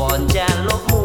บอลแจนลบ